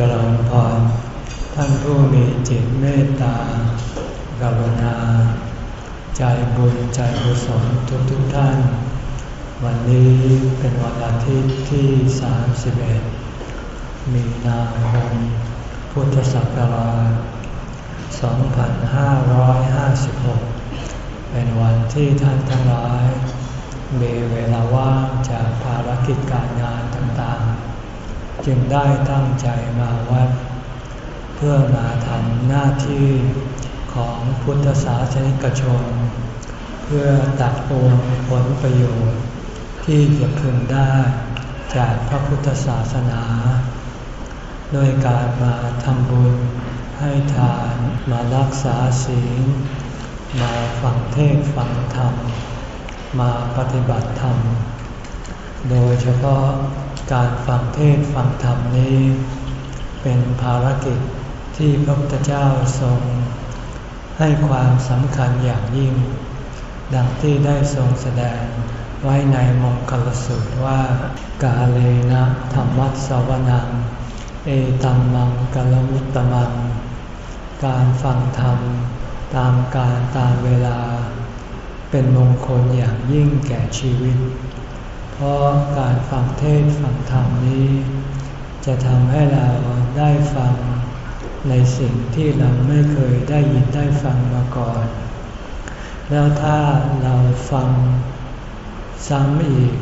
จริญพรท่านผู้มีจิตเมตตากรุณา ใจบุญใจกุศลทุกทุกท่าน วันนี้เป็นวันอาทิตย์ที่ 31 มีนาคม พุทธศักราช 2556 เป็นวันที่ท่านทั้งหลาย มีเวลาว่างจากภารกิจการงานต่างๆ จึงได้ตั้งใจมาวัด เพื่อมาทำหน้าที่ของพุทธศาสนิกชน เพื่อตัดปวงผลประโยชน์ ที่จะพึงได้จากพระพุทธศาสนา โดยการมาทำบุญให้ทานมารักษาศีล มาฟังเทศฟังธรรม มาปฏิบัติธรรม โดยเฉพาะ การฟังเทศฟังธรรมนี้ เป็นภารกิจที่พระพุทธเจ้าทรง ให้ความสำคัญอย่างยิ่ง ดังที่ได้ทรงแสดงไว้ในมงคลสูตรว่า กาเลนะธรรมัสวนัง เอตัมมังกลมุตตมัง การฟังธรรมตามการตามเวลา เป็นมงคลอย่างยิ่งแก่ชีวิต เพราะการฟังเทศฟังธรรมนี้ จะทำให้เราได้ฟังในสิ่งที่เราไม่เคยได้ยินได้ฟังมาก่อน แล้วถ้าเราฟังซ้ำอีก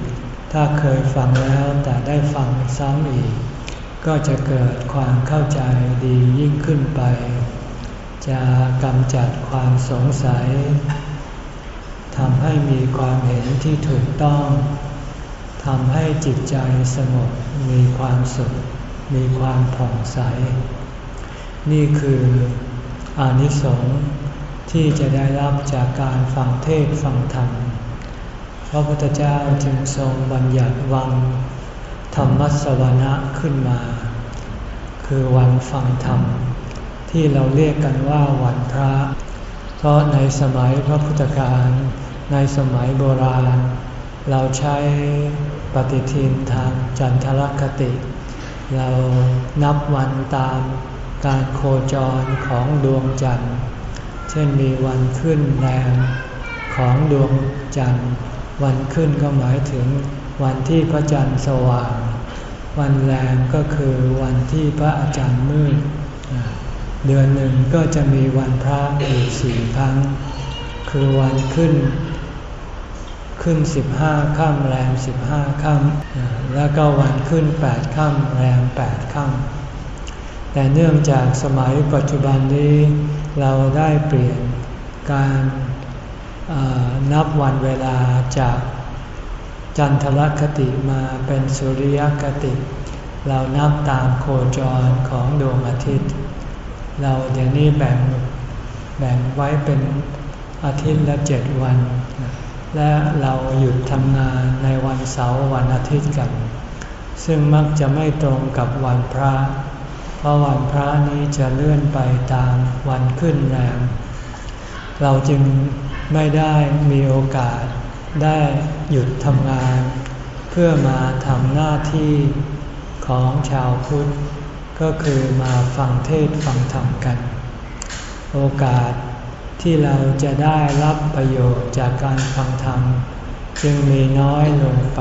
ถ้าเคยฟังแล้วแต่ได้ฟังซ้ำอีก ก็จะเกิดความเข้าใจดียิ่งขึ้นไป จะกำจัดความสงสัยทำให้มีความเห็นที่ถูกต้อง ทำให้จิตใจสงบมีความสุข มีความผ่องใส นี่คืออานิสงส์ที่จะได้รับจากการฟังเทศฟังธรรม พระพุทธเจ้าจึงทรงบัญญัติวันธรรมสวนะขึ้นมา คือวันฟังธรรม ที่เราเรียกกันว่าวันพระ เพราะในสมัยพระพุทธการในสมัยโบราณ เราใช้ ปฏิทินทางจันทรคติ เรานับวันตามการโคจรของดวงจันทร์ เช่นมีวันขึ้นแรมของดวงจันทร์ วันขึ้นก็หมายถึงวันที่พระจันทร์สว่าง วันแรมก็คือวันที่พระอาจารย์มืด เดือนหนึ่งก็จะมีวันพระอีกสี่ครั้ง คือวันขึ้น ขึ้นสิบห้าค่ำแรมสิบห้าค่ำแล้วก็วันขึ้นแปดค่ำแรมแปดค่ำแต่เนื่องจากสมัยปัจจุบันนี้ เราได้เปลี่ยนการนับวันเวลาจากจันทรคติมาเป็นสุริยคติ เรานับตามโคจรของดวงอาทิตย์ เราเดี๋ยวนี้แบ่งแบ่งไว้เป็นอาทิตย์ละเจ็ดวัน และเราหยุดทำงานในวันเสาร์วันอาทิตย์กัน ซึ่งมักจะไม่ตรงกับวันพระ เพราะวันพระนี้จะเลื่อนไปตามวันขึ้นแรมเราจึงไม่ได้มีโอกาสได้หยุดทำงาน เพื่อมาทำหน้าที่ของชาวพุทธก็คือมาฟังเทศฟังธรรมกัน โอกาส ที่เราจะได้รับประโยชน์จากการฟังธรรม จึงมีน้อยลงไป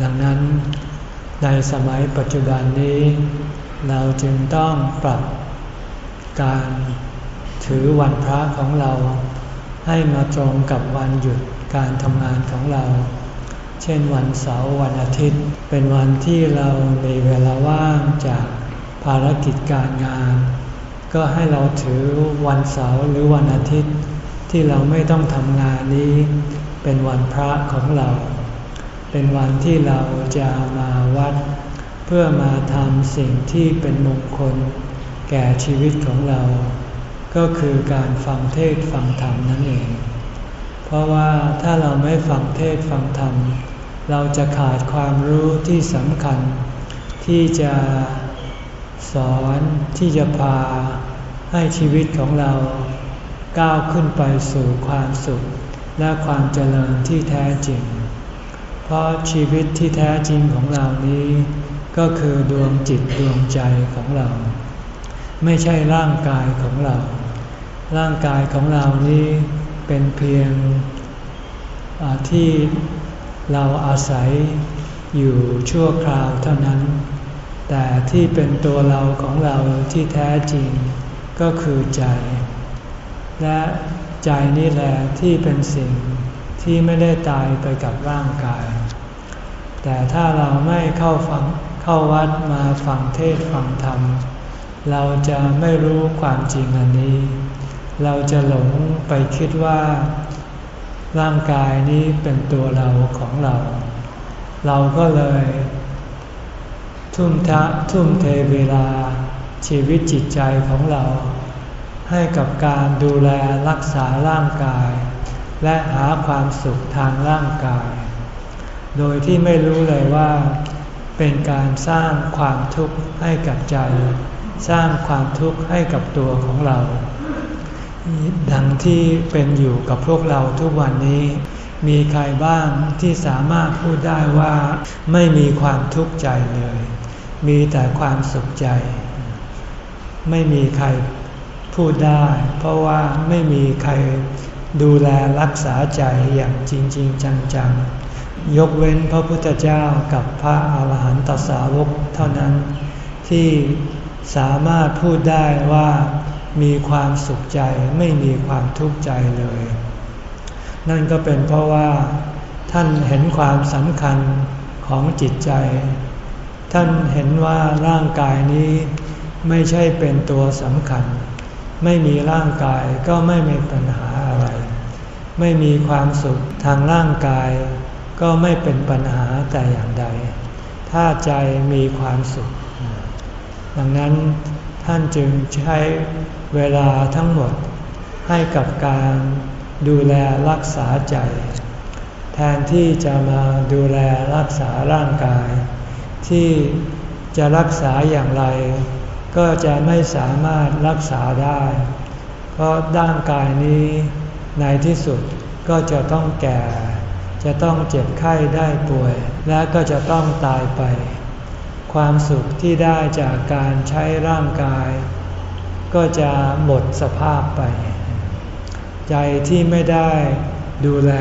ดังนั้นในสมัยปัจจุบันนี้ เราจึงต้องปรับการถือวันพระของเรา ให้มาตรงกับวันหยุดการทำงานของเรา เช่นวันเสาร์วันอาทิตย์ เป็นวันที่เรามีเวลาว่างจากภารกิจการงาน ก็ให้เราถือวันเสาร์หรือวันอาทิตย์ ที่เราไม่ต้องทำงานนี้ เป็นวันพระของเรา เป็นวันที่เราจะมาวัด เพื่อมาทำสิ่งที่เป็นมงคล แก่ชีวิตของเรา ก็คือการฟังเทศฟังธรรมนั่นเอง เพราะว่าถ้าเราไม่ฟังเทศฟังธรรม เราจะขาดความรู้ที่สำคัญ ที่จะ สอนที่จะพาให้ชีวิตของเราก้าวขึ้นไปสู่ความสุขและความเจริญที่แท้จริง เพราะชีวิตที่แท้จริงของเรานี้ ก็คือดวงจิตดวงใจของเรา ไม่ใช่ร่างกายของเรา ร่างกายของเรานี้เป็นเพียงที่เราอาศัยอยู่ชั่วคราวเท่านั้น แต่ที่เป็นตัวเราของเราที่แท้จริงก็คือใจ และใจนี่แหละที่เป็นสิ่งที่ไม่ได้ตายไปกับร่างกาย แต่ถ้าเราไม่เข้าฟังเข้าวัดมาฟังเทศฟังธรรม เราจะไม่รู้ความจริงอันนี้ เราจะหลงไปคิดว่า ร่างกายนี้เป็นตัวเราของเรา เราก็เลย ทุ่มทะทุ่มเทเวลา ชีวิตจิตใจของเรา ให้กับการดูแลรักษาร่างกาย และหาความสุขทางร่างกาย โดยที่ไม่รู้เลยว่า เป็นการสร้างความทุกข์ให้กับใจ สร้างความทุกข์ให้กับตัวของเรา ดังที่เป็นอยู่กับพวกเราทุกวันนี้มีใครบ้างที่สามารถพูดได้ว่าไม่มีความทุกข์ใจเลย มีแต่ความสุขใจ ไม่มีใครพูดได้ เพราะว่าไม่มีใครดูแลรักษาใจอย่างจริงๆจังๆ ยกเว้นพระพุทธเจ้ากับพระอาหารหันตสาวกเท่านั้น ที่สามารถพูดได้ว่ามีความสุขใจไม่มีความทุกข์ใจเลย นั่นก็เป็นเพราะว่าท่านเห็นความสำคัญของจิตใจ ท่านเห็นว่าร่างกายนี้ไม่ใช่เป็นตัวสำคัญ ไม่มีร่างกายก็ไม่มีปัญหาอะไร ไม่มีความสุขทางร่างกาย ก็ไม่เป็นปัญหาแต่อย่างใด ถ้าใจมีความสุข ดังนั้นท่านจึงใช้เวลาทั้งหมดให้กับการดูแลรักษาใจ แทนที่จะมาดูแลรักษาร่างกาย ที่จะรักษาอย่างไร ก็จะไม่สามารถรักษาได้ เพราะร่างกายนี้ในที่สุดก็จะต้องแก่ จะต้องเจ็บไข้ได้ป่วย และก็จะต้องตายไป ความสุขที่ได้จากการใช้ร่างกาย ก็จะหมดสภาพไป ใจที่ไม่ได้ดูแล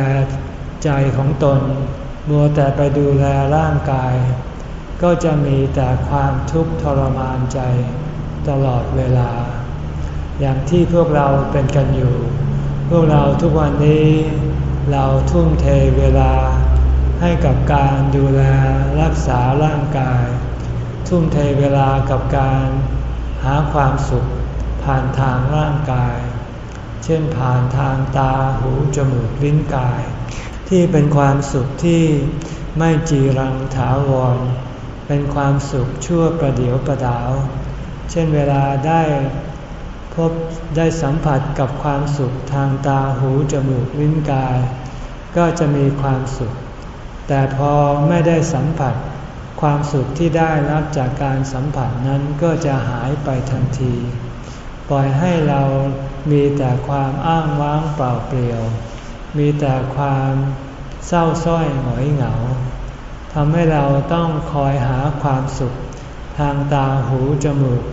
ใจของตน มัวแต่ไปดูแลร่างกาย ก็จะมีแต่ความทุกข์ทรมานใจตลอดเวลา อย่างที่พวกเราเป็นกันอยู่ พวกเราทุกวันนี้เราทุ่มเทเวลาให้กับการดูแลรักษาร่างกาย ทุ่มเทเวลากับการหาความสุขผ่านทางร่างกาย เช่นผ่านทางตาหูจมูกลิ้นกาย ที่เป็นความสุขที่ไม่จีรังถาวร เป็นความสุขชั่วประเดียวประดาว เช่นเวลาได้พบได้สัมผัสกับความสุขทางตาหูจมูกลิ้นกาย ก็จะมีความสุข แต่พอไม่ได้สัมผัส ความสุขที่ได้รับจากการสัมผัสนั้นก็จะหายไปทันที ปล่อยให้เรามีแต่ความอ้างว้างเปล่าเปลี่ยว มีแต่ความเศร้าส้อยหงอยเหงา ทำให้เราต้องคอยหาความสุข ทางตาหูจมูก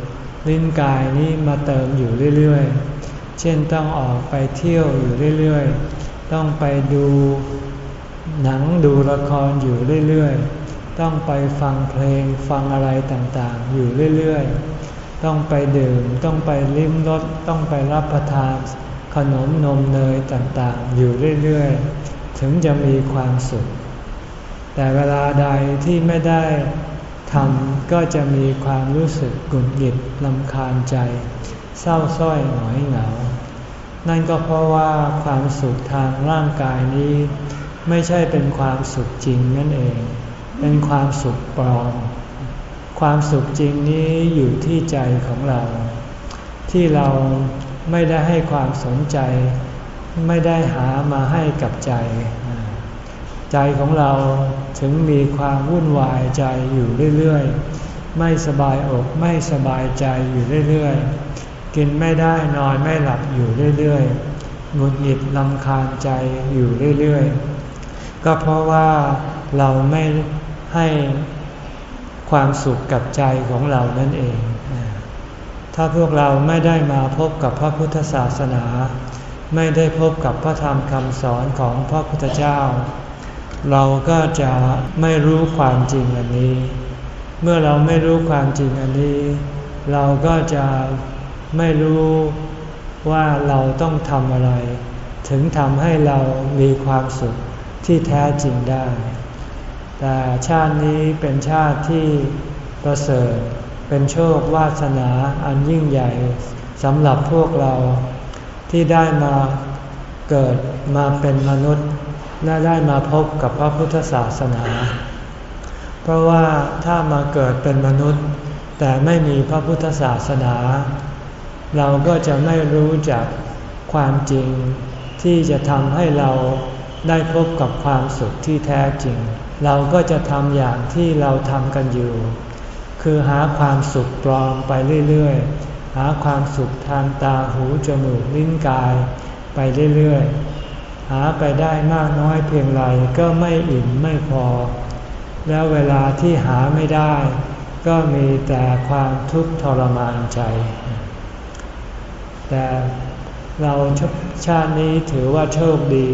ลิ้นกายนี้มาเติมอยู่เรื่อยๆ เช่นต้องออกไปเที่ยวอยู่เรื่อยๆ ต้องไปดูหนังดูละครอยู่เรื่อยๆ ต้องไปฟังเพลงฟังอะไรต่างๆ อยู่เรื่อยๆ ต้องไปดื่ม ต้องไปลิ้มรส ต้องไปรับประทานขนมนมเนยต่างๆ อยู่เรื่อยๆ ถึงจะมีความสุข แต่เวลาใดที่ไม่ได้ทำก็จะมีความรู้สึกกุ่นหงิดลำคาญใจ เศร้าส้อยหงอยเหงา นั่นก็เพราะว่าความสุขทางร่างกายนี้ ไม่ใช่เป็นความสุขจริงนั่นเอง เป็นความสุขปลอม ความสุขจริงนี้อยู่ที่ใจของเรา ที่เราไม่ได้ให้ความสนใจ ไม่ได้หามาให้กับใจ ใจของเราถึงมีความวุ่นวายใจอยู่เรื่อยๆ ไม่สบายอกไม่สบายใจอยู่เรื่อยๆ กินไม่ได้นอนไม่หลับอยู่เรื่อยๆหงุดหงิดลำคาญใจอยู่เรื่อยๆ ก็เพราะว่าเราไม่ให้ความสุขกับใจของเรานั่นเอง ถ้าพวกเราไม่ได้มาพบกับพระพุทธศาสนา ไม่ได้พบกับพระธรรมคำสอนของพระพุทธเจ้า เราก็จะไม่รู้ความจริงอันนี้ เมื่อเราไม่รู้ความจริงอันนี้ เราก็จะไม่รู้ว่าเราต้องทำอะไร ถึงทำให้เรามีความสุขที่แท้จริงได้ แต่ชาตินี้เป็นชาติที่ประเสริฐ เป็นโชควาสนาอันยิ่งใหญ่สำหรับพวกเราที่ได้มาเกิดมาเป็นมนุษย์ และได้มาพบกับพระพุทธศาสนา เพราะว่าถ้ามาเกิดเป็นมนุษย์ แต่ไม่มีพระพุทธศาสนา เราก็จะไม่รู้จักความจริง ที่จะทำให้เราได้พบกับความสุขที่แท้จริง เราก็จะทำอย่างที่เราทำกันอยู่ คือหาความสุขปลอมไปเรื่อยๆ หาความสุขทางตาหูจมูกลิ้นกายไปเรื่อยๆ หาไปได้มากน้อยเพียงไรก็ไม่อิ่มไม่พอ แล้วเวลาที่หาไม่ได้ ก็มีแต่ความทุกข์ทรมานใจ แต่เราชาตินี้ถือว่าโชคดี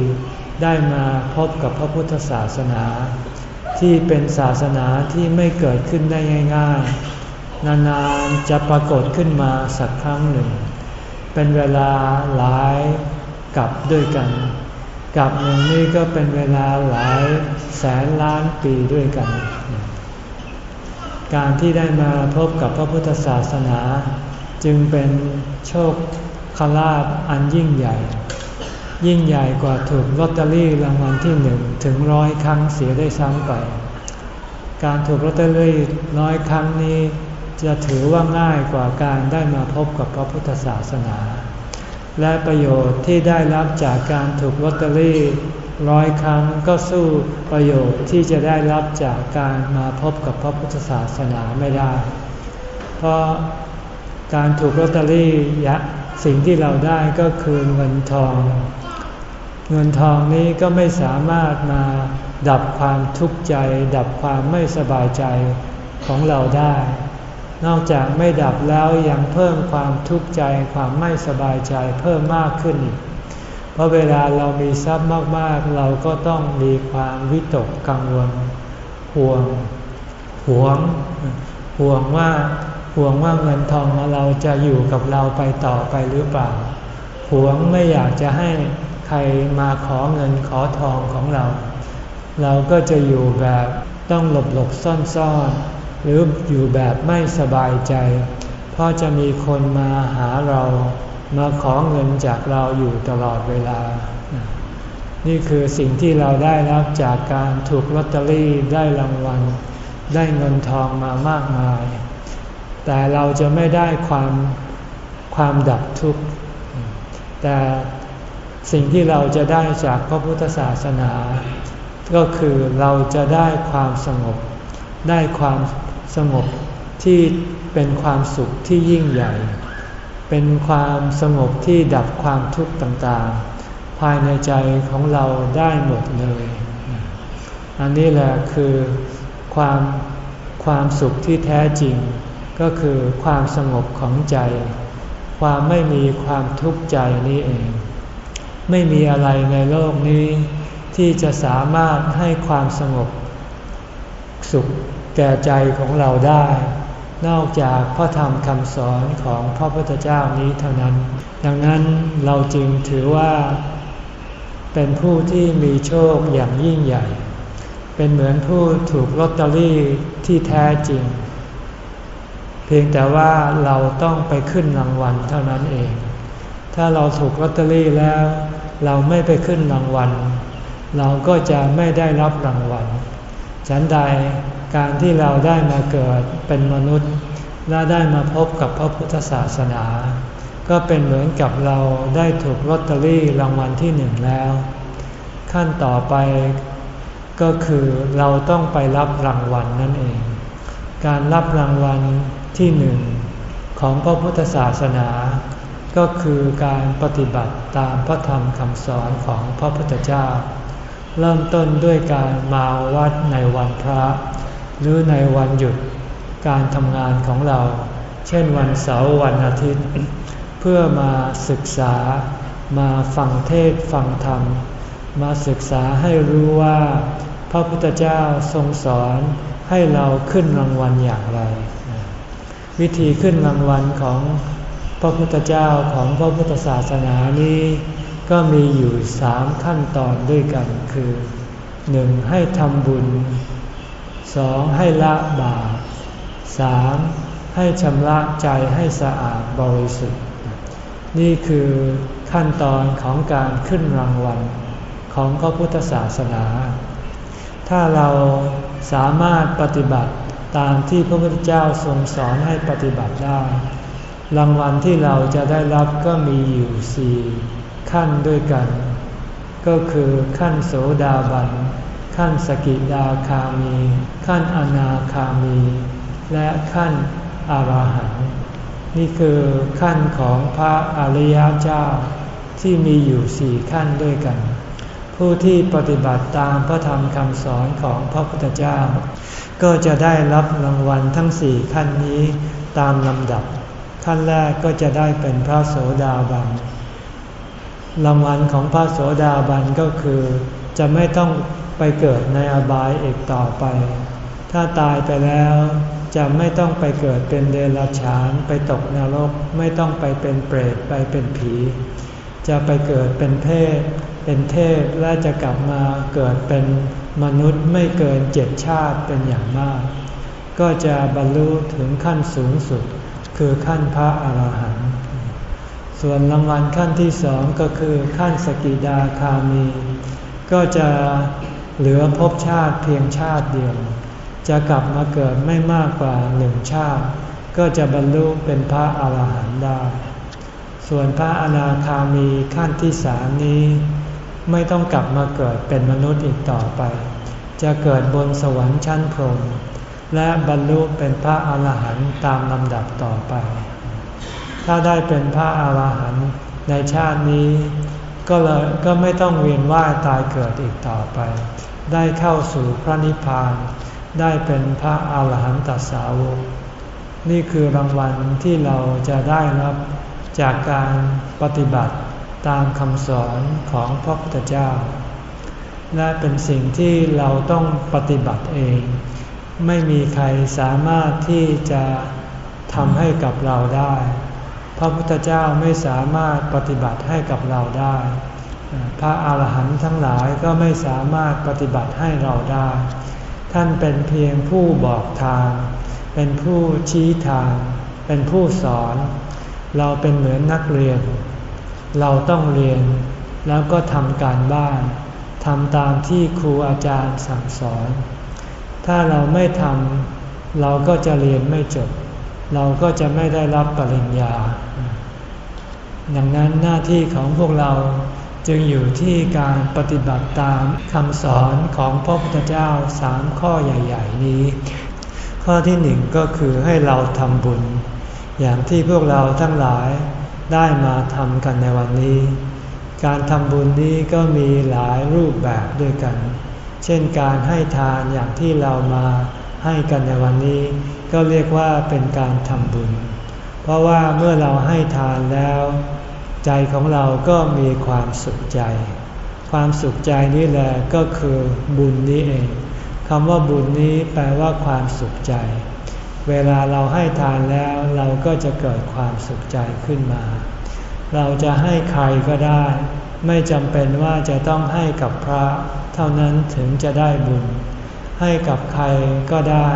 ได้มาพบกับพระพุทธศาสนา ที่เป็นศาสนาที่ไม่เกิดขึ้นได้ง่าย ๆ นานๆจะปรากฏขึ้นมาสักครั้งหนึ่ง เป็นเวลาหลายกับด้วยกัน กับหนึ่งนี่ก็เป็นเวลาหลายแสนล้านปีด้วยกัน การที่ได้มาพบกับพระพุทธศาสนา จึงเป็นโชคคลาภอันยิ่งใหญ่ ยิ่งใหญ่กว่าถูกลอตเตอรี่รางวัลที่หนึ่งถึงร้อยครั้งเสียได้ซ้ำไป การถูกลอตเตอรี่ร้อยครั้งนี้ จะถือว่าง่ายกว่าการได้มาพบกับพระพุทธศาสนา และประโยชน์ที่ได้รับจากการถูกลอตเตอรี่ร้อยครั้งก็สู้ประโยชน์ที่จะได้รับจากการมาพบกับพระพุทธศาสนาไม่ได้ เพราะการถูกลอตเตอรี่ยะสิ่งที่เราได้ก็คือเงินทอง เงินทองนี้ก็ไม่สามารถมาดับความทุกข์ใจ ดับความไม่สบายใจของเราได้ นอกจากไม่ดับแล้วยังเพิ่มความทุกข์ใจความไม่สบายใจเพิ่มมากขึ้นอีก เพราะเวลาเรามีทรัพย์มากๆ เราก็ต้องมีความวิตกกังวลห่วงห่วงห่วงว่าห่วงว่าเงินทองเราจะอยู่กับเราไปต่อไปหรือเปล่าหวงไม่อยากจะให้ใครมาขอเงินขอทองของเรา เราก็จะอยู่แบบต้องหลบหลบซ่อนซ่อน หรืออยู่แบบไม่สบายใจ เพราะจะมีคนมาหาเรามาขอเงินจากเราอยู่ตลอดเวลา นี่คือสิ่งที่เราได้รับจากการถูกลอตเตอรี่ได้รางวัล ได้เงินทองมามากมาย แต่เราจะไม่ได้ความความดับทุกข์ แต่สิ่งที่เราจะได้จากพระพุทธศาสนา ก็คือเราจะได้ความสงบ ได้ความสงบที่เป็นความสุขที่ยิ่งใหญ่ เป็นความสงบที่ดับความทุกข์ต่างๆ ภายในใจของเราได้หมดเลย อันนี้แหละคือความความสุขที่แท้จริง ก็คือความสงบของใจ ความไม่มีความทุกข์ใจนี้เอง ไม่มีอะไรในโลกนี้ ที่จะสามารถให้ความสงบ สุขแก่ใจของเราได้ นอกจากพระธรรมคำสอนของพระพุทธเจ้านี้เท่านั้น ดังนั้นเราจึงถือว่า เป็นผู้ที่มีโชคอย่างยิ่งใหญ่ เป็นเหมือนผู้ถูกลอตเตอรี่ที่แท้จริง เพียงแต่ว่าเราต้องไปขึ้นรางวัลเท่านั้นเอง ถ้าเราถูกลอตเตอรี่แล้ว เราไม่ไปขึ้นรางวัล เราก็จะไม่ได้รับรางวัล ฉันใดการที่เราได้มาเกิดเป็นมนุษย์ และได้มาพบกับพระพุทธศาสนา ก็เป็นเหมือนกับเราได้ถูกลอตเตอรี่รางวัลที่หนึ่งแล้ว ขั้นต่อไปก็คือเราต้องไปรับรางวัลนั่นเอง การรับรางวัลที่หนึ่งของพระพุทธศาสนา ก็คือการปฏิบัติตามพระธรรมคำสอนของพระพุทธเจ้า เริ่มต้นด้วยการมาวัดในวันพระ หรือในวันหยุดการทำงานของเรา เช่นวันเสาร์วันอาทิตย์ เพื่อมาศึกษา มาฟังเทศฟังธรรม มาศึกษาให้รู้ว่า พระพุทธเจ้าทรงสอนให้เราขึ้นรางวัลอย่างไร วิธีขึ้นรางวัลของพระพุทธเจ้าของพระพุทธศาสนานี้ ก็มีอยู่สามขั้นตอนด้วยกันคือหนึ่งให้ทำบุญสองให้ละบาปสามให้ชำระใจให้สะอาดบริสุทธิ์ นี่คือขั้นตอนของการขึ้นรางวัลของพระพุทธศาสนา ถ้าเราสามารถปฏิบัติตามที่พระพุทธเจ้าทรงสอนให้ปฏิบัติได้ รางวัลที่เราจะได้รับก็มีอยู่สี่ ขั้นด้วยกัน ก็คือขั้นโสดาบัน ขั้นสกิดาคามี ขั้นอนาคามี และขั้นอารหันต์นี่คือขั้นของพระอริยเจ้าที่มีอยู่สี่ขั้นด้วยกัน ผู้ที่ปฏิบัติตามพระธรรมคำสอนของพระพุทธเจ้า ก็จะได้รับรางวัลทั้งสี่ขั้นนี้ตามลำดับ ขั้นแรกก็จะได้เป็นพระโสดาบัน รางวัลของพระโสดาบันก็คือ จะไม่ต้องไปเกิดในอบายอีกต่อไป ถ้าตายไปแล้วจะไม่ต้องไปเกิดเป็นเดรัจฉาน ไปตกนรก ไม่ต้องไปเป็นเปรตไปเป็นผี จะไปเกิดเป็นเพศเป็นเทพและจะกลับมาเกิดเป็นมนุษย์ไม่เกินเจ็ดชาติเป็นอย่างมาก ก็จะบรรลุถึงขั้นสูงสุด คือขั้นพระอาหารหันต ส่วนรางวัลขั้นที่สองก็คือขั้นสกิดาคามี ก็จะเหลือภพชาติเพียงชาติเดียว จะกลับมาเกิดไม่มากกว่าหนึ่งชาติ ก็จะบรรลุเป็นพระอาหารหันต์ได้ ส่วนพระอนาคามีขั้นที่สามนี้ ไม่ต้องกลับมาเกิดเป็นมนุษย์อีกต่อไป จะเกิดบนสวรรค์ชั้นพรหมและบรรลุเป็นพระอาหารหันต์ตามลำดับต่อไป ถ้าได้เป็นพระอาหารหันต์ในชาตินี้ ก็เลยก็ไม่ต้องเวียนว่ายตายเกิดอีกต่อไป ได้เข้าสู่พระนิพพาน ได้เป็นพระอาหารหันตสาวก นี่คือรางวัลที่เราจะได้รับจากการปฏิบัติตามคำสอนของพระพุทธเจ้า และเป็นสิ่งที่เราต้องปฏิบัติเอง ไม่มีใครสามารถที่จะทำให้กับเราได้ พระพุทธเจ้าไม่สามารถปฏิบัติให้กับเราได้ พระอาหารหันต์ทั้งหลายก็ไม่สามารถปฏิบัติให้เราได้ ท่านเป็นเพียงผู้บอกทาง เป็นผู้ชี้ทาง เป็นผู้สอน เราเป็นเหมือนนักเรียน เราต้องเรียนแล้วก็ทำการบ้านทำตามที่ครูอาจารย์สั่งสอน ถ้าเราไม่ทำเราก็จะเรียนไม่จบ เราก็จะไม่ได้รับปริญญา ดังนั้นหน้าที่ของพวกเราจึงอยู่ที่การปฏิบัติตามคำสอนของพระพุทธเจ้าสามข้อใหญ่ ๆ นี้ ข้อที่หนึ่งก็คือให้เราทำบุญ อย่างที่พวกเราทั้งหลายได้มาทำกันในวันนี้ การทำบุญนี้ก็มีหลายรูปแบบด้วยกัน เช่นการให้ทานอย่างที่เรามา ให้กันในวันนี้ ก็เรียกว่าเป็นการทำบุญ เพราะว่าเมื่อเราให้ทานแล้ว ใจของเราก็มีความสุขใจ ความสุขใจนี่แหละก็คือบุญนี้เองคำว่าบุญนี้แปลว่าความสุขใจ เวลาเราให้ทานแล้วเราก็จะเกิดความสุขใจขึ้นมา เราจะให้ใครก็ได้ ไม่จำเป็นว่าจะต้องให้กับพระ เท่านั้นถึงจะได้บุญ ให้กับใครก็ได้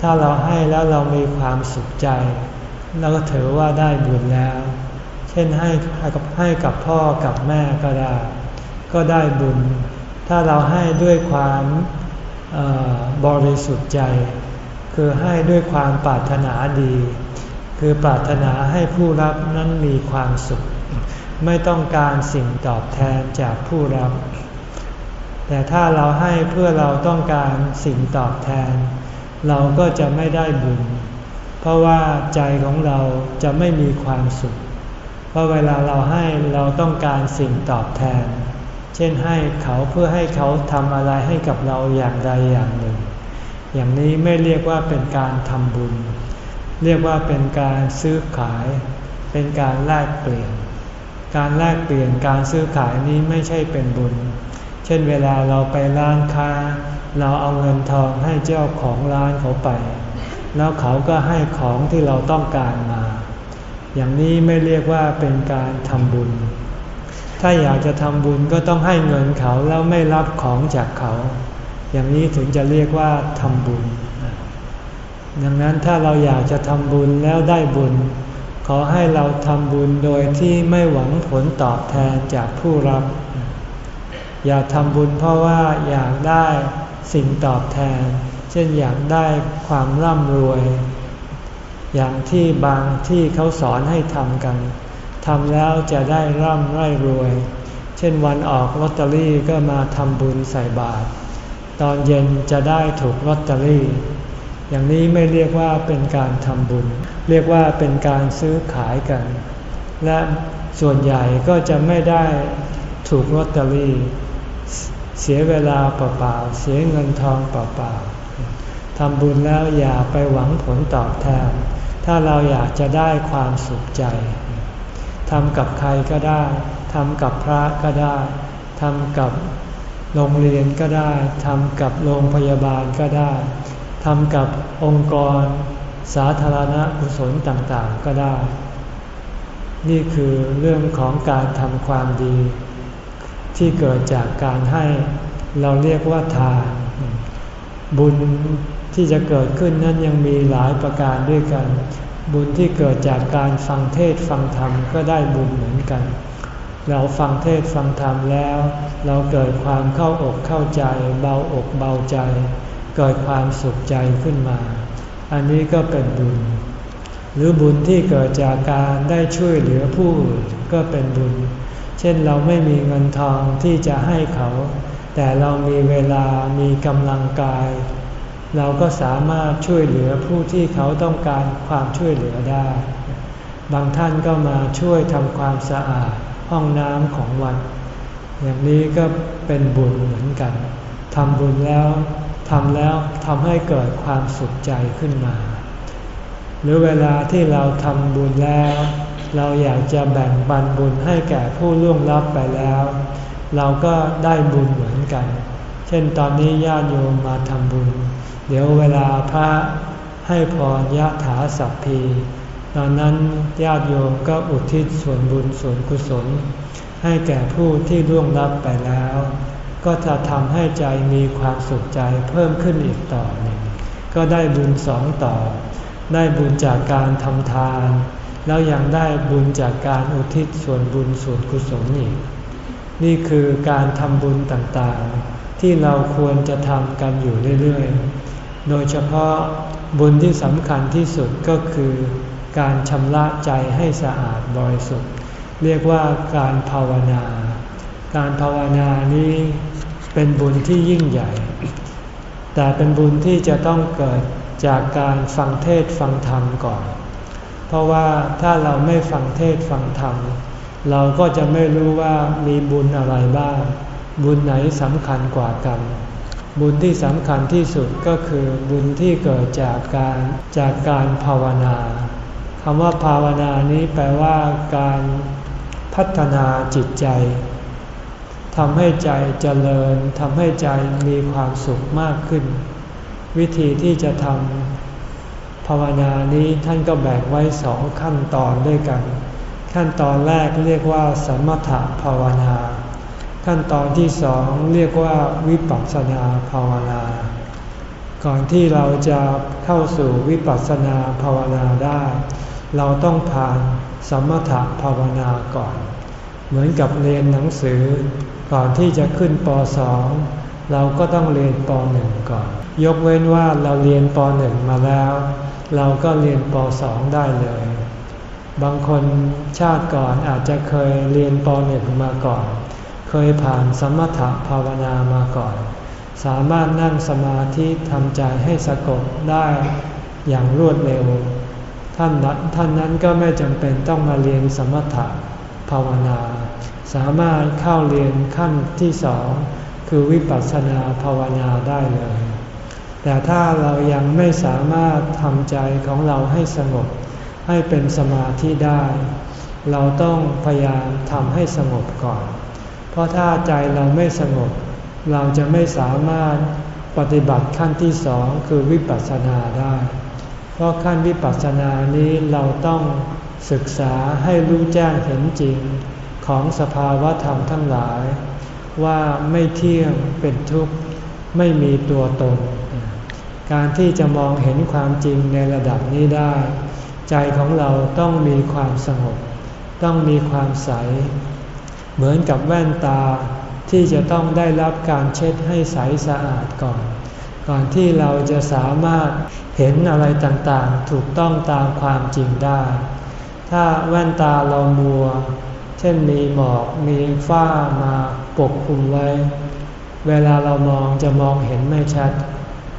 ถ้าเราให้แล้วเรามีความสุขใจ เราก็ถือว่าได้บุญแล้ว เช่นให้กับให้กับพ่อกับแม่ก็ได้ ก็ได้บุญ ถ้าเราให้ด้วยความบริสุทธิ์ใจ คือให้ด้วยความปรารถนาดี คือปรารถนาให้ผู้รับนั้นมีความสุข ไม่ต้องการสิ่งตอบแทนจากผู้รับ แต่ถ้าเราให้เพื่อเราต้องการสิ่งตอบแทน เราก็จะไม่ได้บุญ เพราะว่าใจของเราจะไม่มีความสุข เพราะเวลาเราให้เราต้องการสิ่งตอบแทน เช่นให้เขาเพื่อให้เขาทำอะไรให้กับเราอย่างใดอย่างหนึ่ง อย่างนี้ไม่เรียกว่าเป็นการทำบุญ เรียกว่าเป็นการซื้อขาย เป็นการแลกเปลี่ยน การแลกเปลี่ยนการซื้อขายนี้ไม่ใช่เป็นบุญ เช่นเวลาเราไปร้านค้า เราเอาเงินทองให้เจ้าของร้านเขาไป แล้วเขาก็ให้ของที่เราต้องการมา อย่างนี้ไม่เรียกว่าเป็นการทำบุญ ถ้าอยากจะทำบุญก็ต้องให้เงินเขาแล้วไม่รับของจากเขา อย่างนี้ถึงจะเรียกว่าทำบุญ ดังนั้นถ้าเราอยากจะทำบุญแล้วได้บุญ ขอให้เราทำบุญโดยที่ไม่หวังผลตอบแทนจากผู้รับ อย่าทำบุญเพราะว่าอยากได้สิ่งตอบแทน เช่นอยากได้ความร่ำรวย อย่างที่บางที่เขาสอนให้ทำกันทำแล้วจะได้ร่ำไร่รวย เช่นวันออกลอตเตอรี่ก็มาทำบุญใส่บาตรตอนเย็นจะได้ถูกลอตเตอรี่ อย่างนี้ไม่เรียกว่าเป็นการทำบุญ เรียกว่าเป็นการซื้อขายกัน และส่วนใหญ่ก็จะไม่ได้ถูกลอตเตอรี่ เสียเวลาเปล่าๆเสียเงินทองเปล่าๆทำบุญแล้วอย่าไปหวังผลตอบแทน ถ้าเราอยากจะได้ความสุขใจทำกับใครก็ได้ทำกับพระก็ได้ทำกับโรงเรียนก็ได้ทำกับโรงพยาบาลก็ได้ทำกับองค์กร สาธารณกุศลต่างๆก็ได้ นี่คือเรื่องของการทำความดี ที่เกิดจากการให้เราเรียกว่าทาน บุญที่จะเกิดขึ้นนั้นยังมีหลายประการด้วยกัน บุญที่เกิดจากการฟังเทศฟังธรรมก็ได้บุญเหมือนกัน เราฟังเทศฟังธรรมแล้ว เราเกิดความเข้าอกเข้าใจ เบาอกเบาใจ เกิดความสุขใจขึ้นมา อันนี้ก็เป็นบุญ หรือบุญที่เกิดจากการได้ช่วยเหลือผู้ก็เป็นบุญ เช่นเราไม่มีเงินทองที่จะให้เขา แต่เรามีเวลามีกำลังกาย เราก็สามารถช่วยเหลือผู้ที่เขาต้องการความช่วยเหลือได้ บางท่านก็มาช่วยทำความสะอาดห้องน้ำของวัดอย่างนี้ก็เป็นบุญเหมือนกันทำบุญแล้วทำแล้วทำให้เกิดความสุขใจขึ้นมา หรือเวลาที่เราทำบุญแล้ว เราอยากจะแบ่งปันบุญให้แก่ผู้ล่วงลับไปแล้ว เราก็ได้บุญเหมือนกัน เช่นตอนนี้ญาติโยมมาทำบุญ เดี๋ยวเวลาพระให้พรยะถาสัพพีตอนนั้นญาติโยมก็อุทิศส่วนบุญส่วนกุศล ให้แก่ผู้ที่ร่วงรับไปแล้ว ก็จะทำให้ใจมีความสุขใจเพิ่มขึ้นอีกต่อหนึ่งก็ได้บุญสองต่อ ได้บุญจากการทำทาน แล้วยังได้บุญจากการอุทิศส่วนบุญส่วนกุศลอีก นี่คือการทำบุญต่างๆ ที่เราควรจะทำกันอยู่เรื่อยๆ โดยเฉพาะบุญที่สำคัญที่สุดก็คือการชำระใจให้สะอาดบริสุทธิ์ เรียกว่าการภาวนา การภาวนานี้เป็นบุญที่ยิ่งใหญ่ แต่เป็นบุญที่จะต้องเกิดจากการฟังเทศฟังธรรมก่อน เพราะว่าถ้าเราไม่ฟังเทศฟังธรรม เราก็จะไม่รู้ว่ามีบุญอะไรบ้าง บุญไหนสำคัญกว่ากัน บุญที่สำคัญที่สุดก็คือบุญที่เกิดจากการจากการภาวนาคำว่าภาวนานี้แปลว่าการพัฒนาจิตใจทำให้ใจเจริญทำให้ใจมีความสุขมากขึ้น วิธีที่จะทำาวนานี้ท่านก็แบ่งไว้สองขั้นตอนด้วยกัน ขั้นตอนแรกเรียกว่าสมถภาวนา ขั้นตอนที่สองเรียกว่าวิปัสสนาภาวนา ก่อนที่เราจะเข้าสู่วิปัสสนาภาวนาได้ เราต้องผ่านสมถะภาวนาก่อน เหมือนกับเรียนหนังสือ ก่อนที่จะขึ้นป .2 เราก็ต้องเรียนป .1 ก่อน ยกเว้นว่าเราเรียนป .1 มาแล้ว เราก็เรียนป .2 ได้เลย บางคนชาติก่อนอาจจะเคยเรียนป .1 มาก่อน เคยผ่านสมถะภาวนามาก่อน สามารถนั่งสมาธิทำใจให้สงบได้อย่างรวดเร็ว ท่านท่านนั้นก็ไม่จำเป็นต้องมาเรียนสมถะภาวนา สามารถเข้าเรียนขั้นที่สอง คือวิปัสสนาภาวนาได้เลย แต่ถ้าเรายังไม่สามารถทำใจของเราให้สงบ ให้เป็นสมาธิได้ เราต้องพยายามทำให้สงบก่อน เพราะถ้าใจเราไม่สงบ เราจะไม่สามารถปฏิบัติขั้นที่สองคือวิปัสสนาได้ เพราะขั้นวิปัสสนานี้เราต้องศึกษาให้รู้แจ้งเห็นจริงของสภาวะธรรมทั้งหลาย ว่าไม่เที่ยงเป็นทุกข์ไม่มีตัวตน การที่จะมองเห็นความจริงในระดับนี้ได้ ใจของเราต้องมีความสงบ ต้องมีความใส เหมือนกับแว่นตาที่จะต้องได้รับการเช็ดให้ใสสะอาดก่อน ก่อนที่เราจะสามารถเห็นอะไรต่างๆ ถูกต้องตามความจริงได้ ถ้าแว่นตาเรามัว เช่นมีหมอกมีฝ้ามาปกคลุมไว้ เวลาเรามองจะมองเห็นไม่ชัด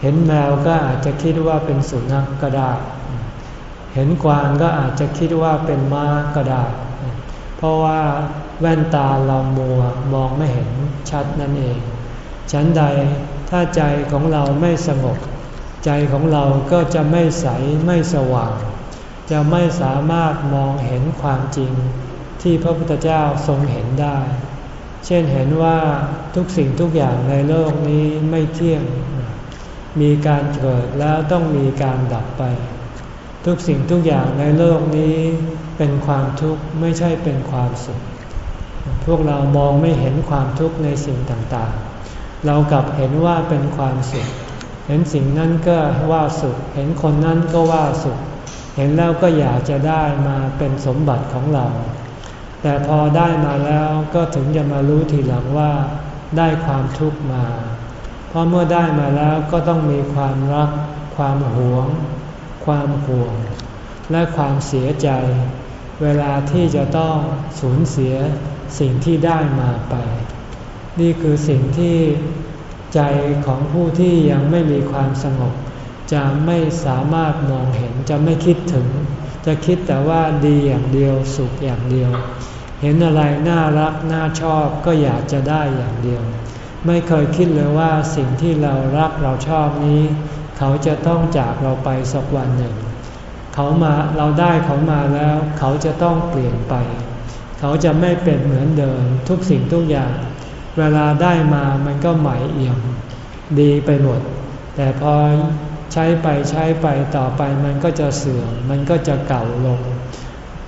เห็นแมวก็อาจจะคิดว่าเป็นสุนัขกก็ได้ เห็นกวางก็อาจจะคิดว่าเป็นม้าก็ได้เพราะว่าแว่นตาเรามัวมองไม่เห็นชัดนั่นเอง ฉันใดถ้าใจของเราไม่สงบใจของเราก็จะไม่ใสไม่สว่าง จะไม่สามารถมองเห็นความจริง ที่พระพุทธเจ้าทรงเห็นได้ เช่นเห็นว่าทุกสิ่งทุกอย่างในโลกนี้ไม่เที่ยง มีการเกิดแล้วต้องมีการดับไป ทุกสิ่งทุกอย่างในโลกนี้เป็นความทุกข์ไม่ใช่เป็นความสุข พวกเรามองไม่เห็นความทุกข์ในสิ่งต่างๆ เรากลับเห็นว่าเป็นความสุข เห็นสิ่งนั้นก็ว่าสุข เห็นคนนั้นก็ว่าสุข เห็นแล้วก็อยากจะได้มาเป็นสมบัติของเรา แต่พอได้มาแล้วก็ถึงจะมารู้ทีหลังว่าได้ความทุกข์มา เพราะเมื่อได้มาแล้วก็ต้องมีความรัก ความหวง ความห่วง และความเสียใจ เวลาที่จะต้องสูญเสียสิ่งที่ได้มาไป นี่คือสิ่งที่ใจของผู้ที่ยังไม่มีความสงบ จะไม่สามารถมองเห็นจะไม่คิดถึง จะคิดแต่ว่าดีอย่างเดียวสุขอย่างเดียว เห็นอะไรน่ารักน่าชอบก็อยากจะได้อย่างเดียว ไม่เคยคิดเลยว่าสิ่งที่เรารักเราชอบนี้ เขาจะต้องจากเราไปสักวันหนึ่ง เขามาเราได้เขามาแล้ว เขาจะต้องเปลี่ยนไป เขาจะไม่เป็นเหมือนเดิมทุกสิ่งทุกอย่าง เวลาได้มามันก็ใหม่เอี่ยมดีไปหมด แต่พอใช้ไปใช้ไปต่อไปมันก็จะเสื่อมมันก็จะเก่าลง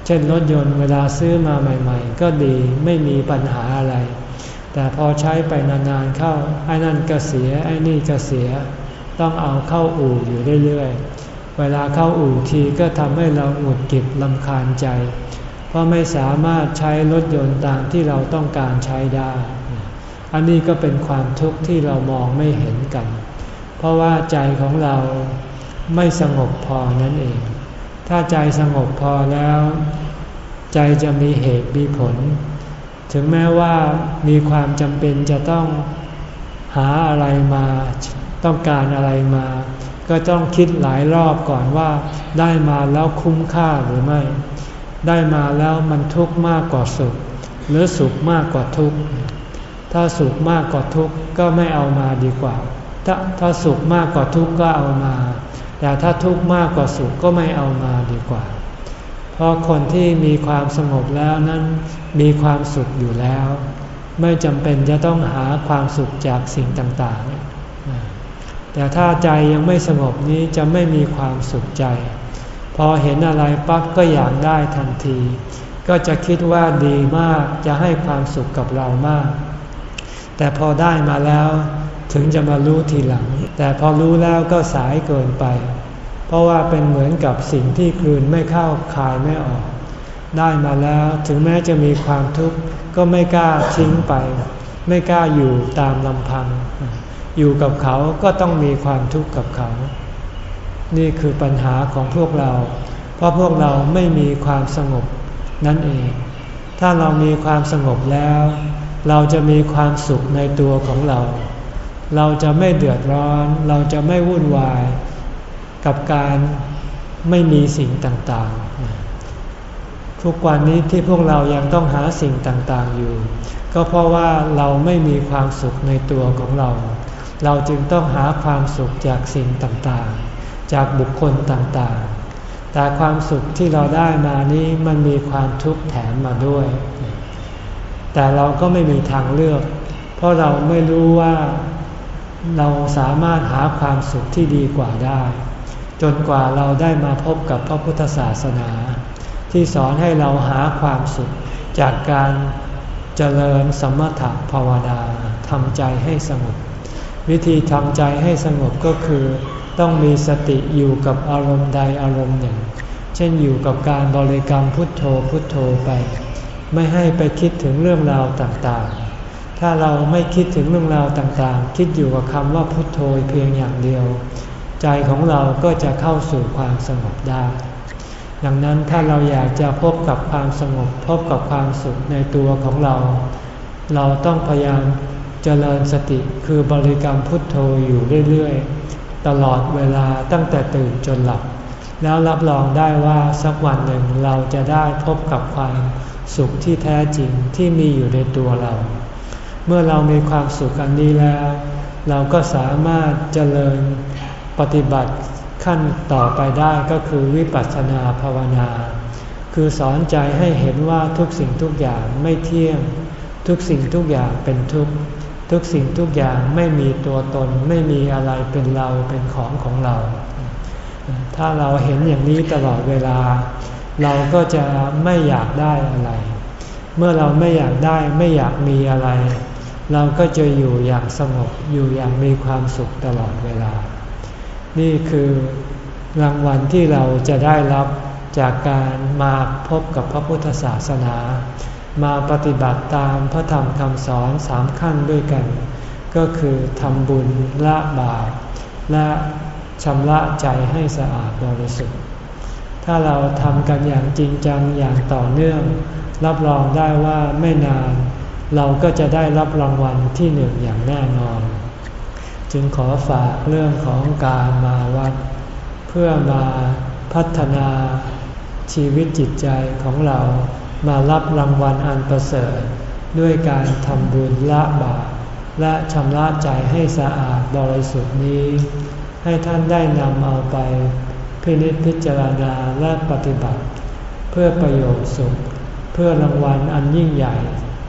เช่นรถยนต์เวลาซื้อมาใหม่ ๆ ก็ดีไม่มีปัญหาอะไร แต่พอใช้ไปนานๆเข้าไอ้นั่นก็เสียไอ้นี่ก็เสีย ต้องเอาเข้าอู่อยู่เรื่อยๆ เวลาเข้าอู่ทีก็ทำให้เราหงุดหงิดลำคาญใจ เพราะไม่สามารถใช้รถยนต์ตามที่เราต้องการใช้ได้ อันนี้ก็เป็นความทุกข์ที่เรามองไม่เห็นกัน เพราะว่าใจของเราไม่สงบพอนั่นเอง ถ้าใจสงบพอแล้ว ใจจะมีเหตุมีผล ถึงแม้ว่ามีความจำเป็นจะต้องหาอะไรมา ต้องการอะไรมา ก็ต้องคิดหลายรอบก่อนว่า ได้มาแล้วคุ้มค่าหรือไม่ ได้มาแล้วมันทุกข์มากกว่าสุข หรือสุขมากกว่าทุกข์ถ้าสุขมากกว่าทุกข์ก็ไม่เอามาดีกว่า ถ้าถ้าสุขมากกว่าทุกข์ก็เอามา แต่ถ้าทุกข์มากกว่าสุขก็ไม่เอามาดีกว่า เพราะคนที่มีความสงบแล้วนั้นมีความสุขอยู่แล้ว ไม่จำเป็นจะต้องหาความสุขจากสิ่งต่างๆ แต่ถ้าใจยังไม่สงบนี้จะไม่มีความสุขใจ พอเห็นอะไรปั๊บก็อยากได้ทันที ก็จะคิดว่าดีมากจะให้ความสุขกับเรามาก แต่พอได้มาแล้ว ถึงจะมารู้ทีหลัง แต่พอรู้แล้วก็สายเกินไป เพราะว่าเป็นเหมือนกับสิ่งที่คืนไม่เข้าคายไม่ออก ได้มาแล้วถึงแม้จะมีความทุกข์ก็ไม่กล้าทิ้งไป ไม่กล้าอยู่ตามลำพัง อยู่กับเขาก็ต้องมีความทุกข์กับเขา นี่คือปัญหาของพวกเรา เพราะพวกเราไม่มีความสงบนั่นเอง ถ้าเรามีความสงบแล้ว เราจะมีความสุขในตัวของเรา เราจะไม่เดือดร้อน เราจะไม่วุ่นวาย กับการไม่มีสิ่งต่างๆ ทุกวันนี้ที่พวกเรายังต้องหาสิ่งต่างๆอยู่ ก็เพราะว่าเราไม่มีความสุขในตัวของเรา เราจึงต้องหาความสุขจากสิ่งต่างๆ จากบุคคลต่างๆ แต่ความสุขที่เราได้มานี้มันมีความทุกข์แถมมาด้วย แต่เราก็ไม่มีทางเลือก เพราะเราไม่รู้ว่า เราสามารถหาความสุขที่ดีกว่าได้ จนกว่าเราได้มาพบกับพระพุทธศาสนา ที่สอนให้เราหาความสุขจากการเจริญสมถะภาวนาทำใจให้สงบวิธีทำใจให้สงบก็คือ ต้องมีสติอยู่กับอารมณ์ใดอารมณ์หนึ่ง เช่นอยู่กับการบริกรรมพุทโธพุทโธไป ไม่ให้ไปคิดถึงเรื่องราวต่างๆ ถ้าเราไม่คิดถึงเรื่องราวต่างๆ คิดอยู่กับคำว่าพุทโธเพียงอย่างเดียว ใจของเราก็จะเข้าสู่ความสงบได้ ดังนั้นถ้าเราอยากจะพบกับความสงบ พบกับความสุขในตัวของเรา เราต้องพยายามเจริญสติคือบริกรรมพุทโธอยู่เรื่อยๆ ตลอดเวลาตั้งแต่ตื่นจนหลับ แล้วรับรองได้ว่าสักวันหนึ่งเราจะได้พบกับความสุขที่แท้จริงที่มีอยู่ในตัวเรา เมื่อเรามีความสุขอันนี้แล้ว เราก็สามารถเจริญปฏิบัติขั้นต่อไปได้ก็คือวิปัสสนาภาวนา คือสอนใจให้เห็นว่าทุกสิ่งทุกอย่างไม่เที่ยง ทุกสิ่งทุกอย่างเป็นทุกข์ทุกสิ่งทุกอย่างไม่มีตัวตนไม่มีอะไรเป็นเราเป็นของของเรา ถ้าเราเห็นอย่างนี้ตลอดเวลา เราก็จะไม่อยากได้อะไร เมื่อเราไม่อยากได้ไม่อยากมีอะไร เราก็จะอยู่อย่างสงบอยู่อย่างมีความสุขตลอดเวลา นี่คือรางวัลที่เราจะได้รับจากการมาพบกับพระพุทธศาสนา มาปฏิบัติตามพระธรรมคำสอนสามขั้นด้วยกัน ก็คือทำบุญละบาปและชำระใจให้สะอาดบริสุทธิ์ ถ้าเราทำกันอย่างจริงจังอย่างต่อเนื่อง รับรองได้ว่าไม่นาน เราก็จะได้รับรางวัลที่หนึ่งอย่างแน่นอน จึงขอฝากเรื่องของการมาวัด เพื่อมาพัฒนาชีวิตจิตใจของเรามารับรางวัลอันประเสริฐ ด้วยการทำบุญละบาปและชำระใจให้สะอาดบริสุทธิ์นี้ ให้ท่านได้นำเอาไปพินิจพิจารณาและปฏิบัติ เพื่อประโยชน์สุข เพื่อรางวัลอันยิ่งใหญ่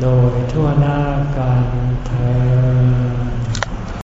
โดยทั่วหน้ากันเธอ